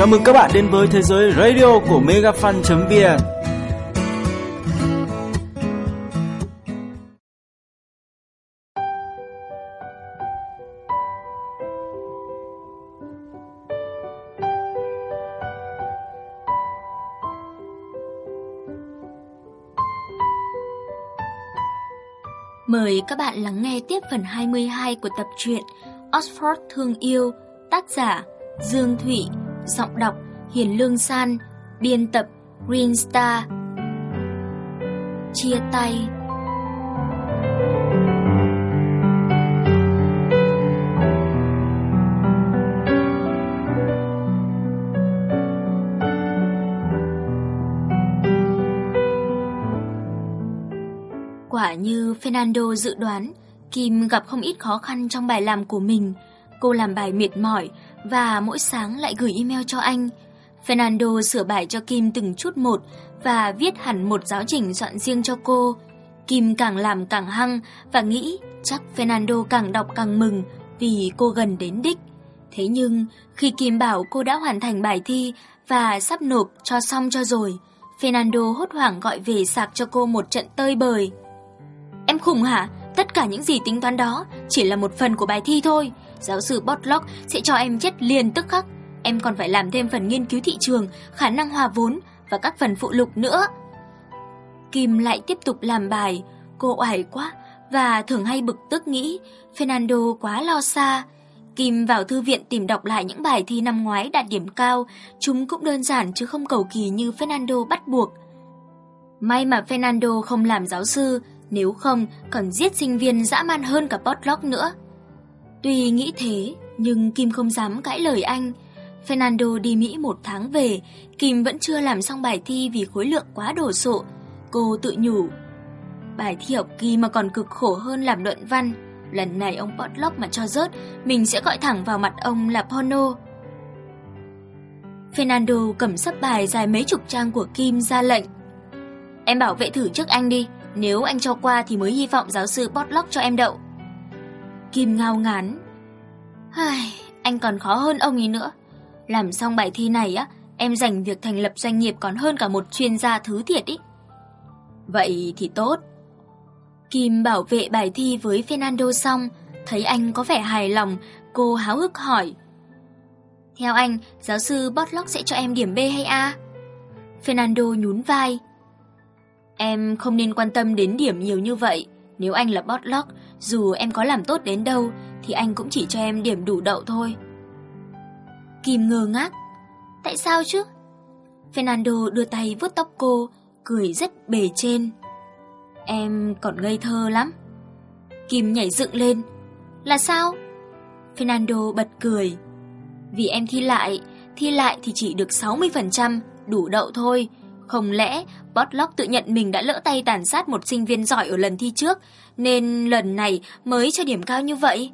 Chào mừng các bạn đến với thế giới radio của megafan.vn Mời các bạn lắng nghe tiếp phần 22 của tập truyện Oxford Thương Yêu, tác giả Dương Thụy, giọng đọc Hiền Lương San, biên tập Green Star. Chia tay Quả như Fernando dự đoán, Kim gặp không ít khó khăn trong bài làm của mình. Cô làm bài mệt mỏi và mỗi sáng lại gửi email cho anh. Fernando sửa bài cho Kim từng chút một và viết hẳn một giáo trình soạn riêng cho cô. Kim càng làm càng hăng và nghĩ chắc Fernando càng đọc càng mừng vì cô gần đến đích. Thế nhưng khi Kim bảo cô đã hoàn thành bài thi và sắp nộp cho xong cho rồi, Fernando hốt hoảng gọi về sạc cho cô một trận tơi bời. Em khủng hả? Tất cả những gì tính toán đó chỉ là một phần của bài thi thôi. Giáo sư Botlock sẽ cho em chết liền tức khắc. Em còn phải làm thêm phần nghiên cứu thị trường, khả năng hòa vốn và các phần phụ lục nữa. Kim lại tiếp tục làm bài. Cô oải quá và thường hay bực tức nghĩ Fernando quá lo xa. Kim vào thư viện tìm đọc lại những bài thi năm ngoái đạt điểm cao. Chúng cũng đơn giản chứ không cầu kỳ như Fernando bắt buộc. May mà Fernando không làm giáo sư, nếu không còn giết sinh viên dã man hơn cả Potlock nữa. Tuy nghĩ thế, nhưng Kim không dám cãi lời anh. Fernando đi Mỹ một tháng về, Kim vẫn chưa làm xong bài thi vì khối lượng quá đồ sộ. Cô tự nhủ, bài thi học kỳ mà còn cực khổ hơn làm luận văn. Lần này ông Potlock mà cho rớt, mình sẽ gọi thẳng vào mặt ông là Pono. Fernando cầm sắp bài dài mấy chục trang của Kim ra lệnh. Em bảo vệ thử trước anh đi, nếu anh cho qua thì mới hy vọng giáo sư Potlock cho em đậu. Kim ngao ngán. Ai, anh còn khó hơn ông ấy nữa. Làm xong bài thi này á, em dành việc thành lập doanh nghiệp còn hơn cả một chuyên gia thứ thiệt ý. Vậy thì tốt. Kim bảo vệ bài thi với Fernando xong, thấy anh có vẻ hài lòng, cô háo hức hỏi. Theo anh, giáo sư Botlock sẽ cho em điểm B hay A? Fernando nhún vai. Em không nên quan tâm đến điểm nhiều như vậy. Nếu anh là Botlock, dù em có làm tốt đến đâu, thì anh cũng chỉ cho em điểm đủ đậu thôi. Kim ngơ ngác. Tại sao chứ? Fernando đưa tay vuốt tóc cô, cười rất bề trên. Em còn ngây thơ lắm. Kim nhảy dựng lên. Là sao? Fernando bật cười. Vì em thi lại, thi lại thì chỉ được 60%, đủ đậu thôi. Không lẽ Potlock tự nhận mình đã lỡ tay tàn sát một sinh viên giỏi ở lần thi trước, nên lần này mới cho điểm cao như vậy?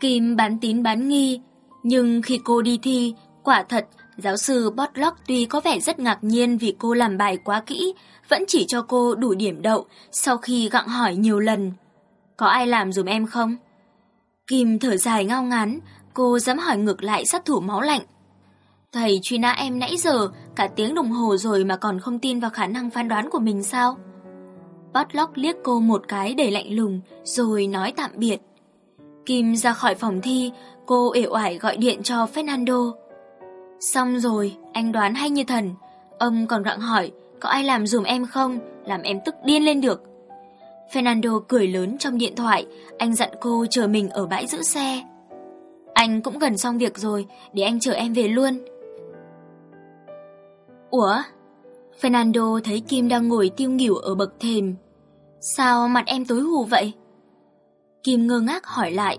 Kim bán tín bán nghi, nhưng khi cô đi thi, quả thật, giáo sư Potlock tuy có vẻ rất ngạc nhiên vì cô làm bài quá kỹ, vẫn chỉ cho cô đủ điểm đậu sau khi gặng hỏi nhiều lần. Có ai làm dùm em không? Kim thở dài ngao ngán, cô dám hỏi ngược lại sát thủ máu lạnh. Thầy truy nã em nãy giờ, cả tiếng đồng hồ rồi mà còn không tin vào khả năng phán đoán của mình sao? Botlock liếc cô một cái để lạnh lùng, rồi nói tạm biệt. Kim ra khỏi phòng thi, cô ể oải gọi điện cho Fernando. Xong rồi, anh đoán hay như thần. Ông còn gặng hỏi, có ai làm dùm em không, làm em tức điên lên được. Fernando cười lớn trong điện thoại, anh dặn cô chờ mình ở bãi giữ xe. Anh cũng gần xong việc rồi, để anh chở em về luôn. Ủa? Fernando thấy Kim đang ngồi tiêu nghỉu ở bậc thềm. Sao mặt em tối hù vậy? Kim ngơ ngác hỏi lại.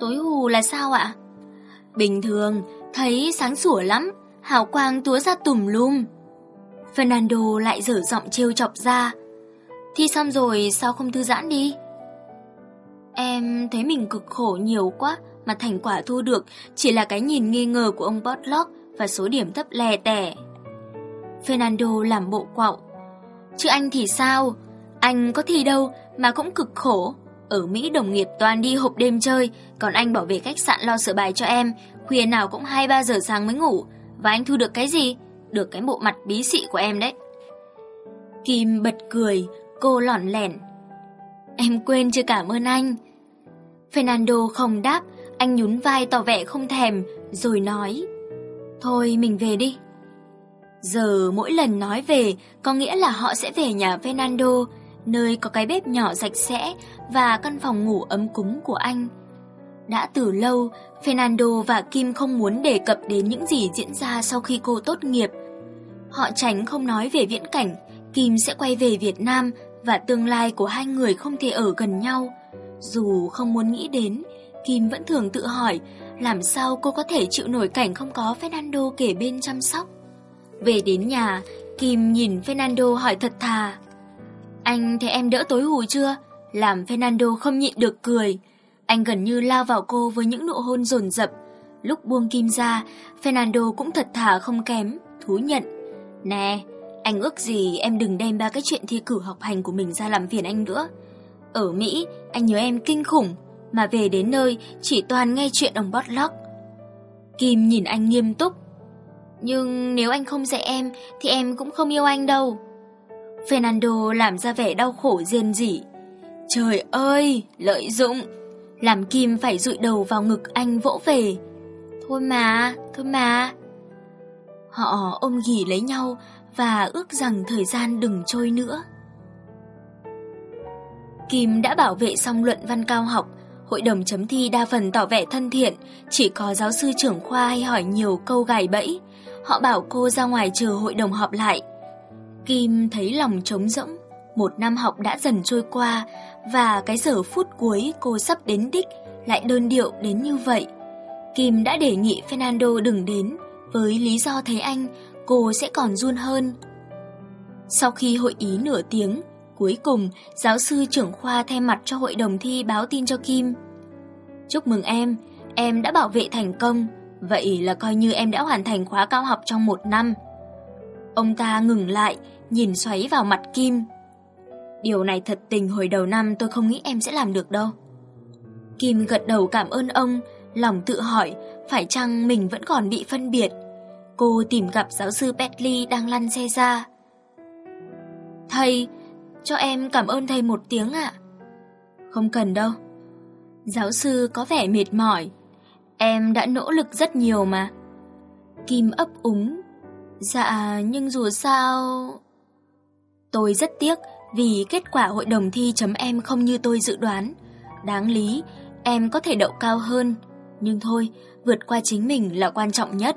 Tối hù là sao ạ? Bình thường, thấy sáng sủa lắm, hào quang túa ra tùm lum. Fernando lại dở giọng trêu chọc ra. Thi xong rồi sao không thư giãn đi? Em thấy mình cực khổ nhiều quá mà thành quả thu được chỉ là cái nhìn nghi ngờ của ông Botlock và số điểm thấp lè tẻ. Fernando làm bộ quạo. Chứ anh thì sao? Anh có thi đâu mà cũng cực khổ. Ở Mỹ đồng nghiệp toàn đi hộp đêm chơi, còn anh bảo vệ khách sạn lo sửa bài cho em, Khuya nào cũng 2-3 giờ sáng mới ngủ Và anh thu được cái gì? Được cái bộ mặt bí xị của em đấy Kim bật cười Cô lỏn lẻn Em quên chưa cảm ơn anh Fernando không đáp anh nhún vai tỏ vẻ không thèm Rồi nói Thôi mình về đi Giờ mỗi lần nói về Có nghĩa là họ sẽ về nhà Fernando Nơi có cái bếp nhỏ sạch sẽ Và căn phòng ngủ ấm cúng của anh đã từ lâu, Fernando và Kim không muốn đề cập đến những gì diễn ra sau khi cô tốt nghiệp. Họ tránh không nói về viễn cảnh, Kim sẽ quay về Việt Nam và tương lai của hai người không thể ở gần nhau. Dù không muốn nghĩ đến, Kim vẫn thường tự hỏi làm sao cô có thể chịu nổi cảnh không có Fernando kể bên chăm sóc. Về đến nhà, Kim nhìn Fernando hỏi thật thà. Anh thấy em đỡ tối hù chưa? Làm Fernando không nhịn được cười. Anh gần như lao vào cô với những nụ hôn dồn dập. Lúc buông kim ra, Fernando cũng thật thà không kém, thú nhận. Nè, anh ước gì em đừng đem ba cái chuyện thi cử học hành của mình ra làm phiền anh nữa. Ở Mỹ, anh nhớ em kinh khủng, mà về đến nơi chỉ toàn nghe chuyện ông Botlock. Kim nhìn anh nghiêm túc. Nhưng nếu anh không dạy em thì em cũng không yêu anh đâu. Fernando làm ra vẻ đau khổ riêng rỉ. Trời ơi, lợi dụng! làm Kim phải rụi đầu vào ngực anh vỗ về. Thôi mà, thôi mà. Họ ôm ghì lấy nhau và ước rằng thời gian đừng trôi nữa. Kim đã bảo vệ xong luận văn cao học, hội đồng chấm thi đa phần tỏ vẻ thân thiện, chỉ có giáo sư trưởng khoa hay hỏi nhiều câu gài bẫy. Họ bảo cô ra ngoài chờ hội đồng họp lại. Kim thấy lòng trống rỗng, một năm học đã dần trôi qua và cái giờ phút cuối cô sắp đến đích lại đơn điệu đến như vậy. Kim đã đề nghị Fernando đừng đến với lý do thấy anh cô sẽ còn run hơn. Sau khi hội ý nửa tiếng, cuối cùng giáo sư trưởng khoa thay mặt cho hội đồng thi báo tin cho Kim. Chúc mừng em, em đã bảo vệ thành công, vậy là coi như em đã hoàn thành khóa cao học trong một năm. Ông ta ngừng lại, nhìn xoáy vào mặt Kim. Điều này thật tình hồi đầu năm tôi không nghĩ em sẽ làm được đâu. Kim gật đầu cảm ơn ông, lòng tự hỏi phải chăng mình vẫn còn bị phân biệt. Cô tìm gặp giáo sư Bentley đang lăn xe ra. Thầy, cho em cảm ơn thầy một tiếng ạ. Không cần đâu. Giáo sư có vẻ mệt mỏi. Em đã nỗ lực rất nhiều mà. Kim ấp úng. Dạ, nhưng dù sao... Tôi rất tiếc vì kết quả hội đồng thi chấm em không như tôi dự đoán. Đáng lý, em có thể đậu cao hơn, nhưng thôi, vượt qua chính mình là quan trọng nhất.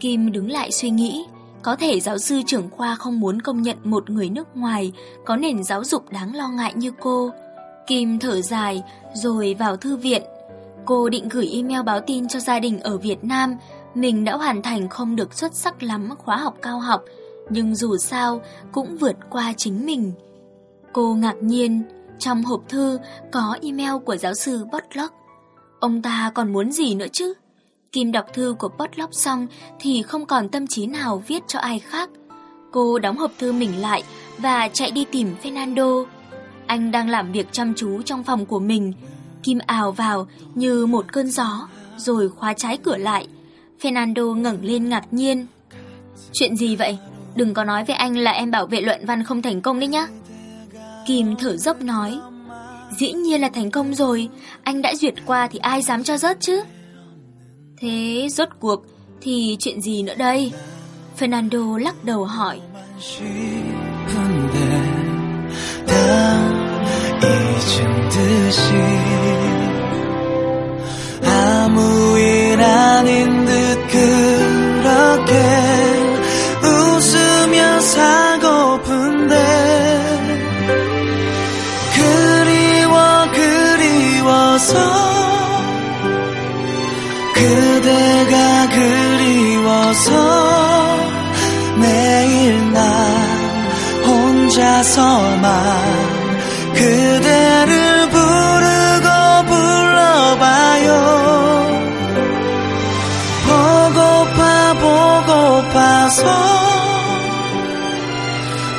Kim đứng lại suy nghĩ, có thể giáo sư trưởng khoa không muốn công nhận một người nước ngoài có nền giáo dục đáng lo ngại như cô. Kim thở dài rồi vào thư viện. Cô định gửi email báo tin cho gia đình ở Việt Nam mình đã hoàn thành không được xuất sắc lắm khóa học cao học nhưng dù sao cũng vượt qua chính mình. Cô ngạc nhiên, trong hộp thư có email của giáo sư Botlock. Ông ta còn muốn gì nữa chứ? Kim đọc thư của Botlock xong thì không còn tâm trí nào viết cho ai khác. Cô đóng hộp thư mình lại và chạy đi tìm Fernando. Anh đang làm việc chăm chú trong phòng của mình. Kim ào vào như một cơn gió, rồi khóa trái cửa lại. Fernando ngẩng lên ngạc nhiên. Chuyện gì vậy? Đừng có nói với anh là em bảo vệ luận văn không thành công đấy nhá. Kim thở dốc nói. Dĩ nhiên là thành công rồi, anh đã duyệt qua thì ai dám cho rớt chứ? Thế rốt cuộc thì chuyện gì nữa đây? Fernando lắc đầu hỏi. 아무 그리워서 매일 난 혼자서만 그대를 부르고 불러봐요. 보고파 보고파서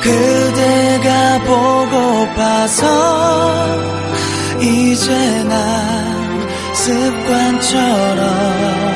그대가 보고파서 이제 난 습관처럼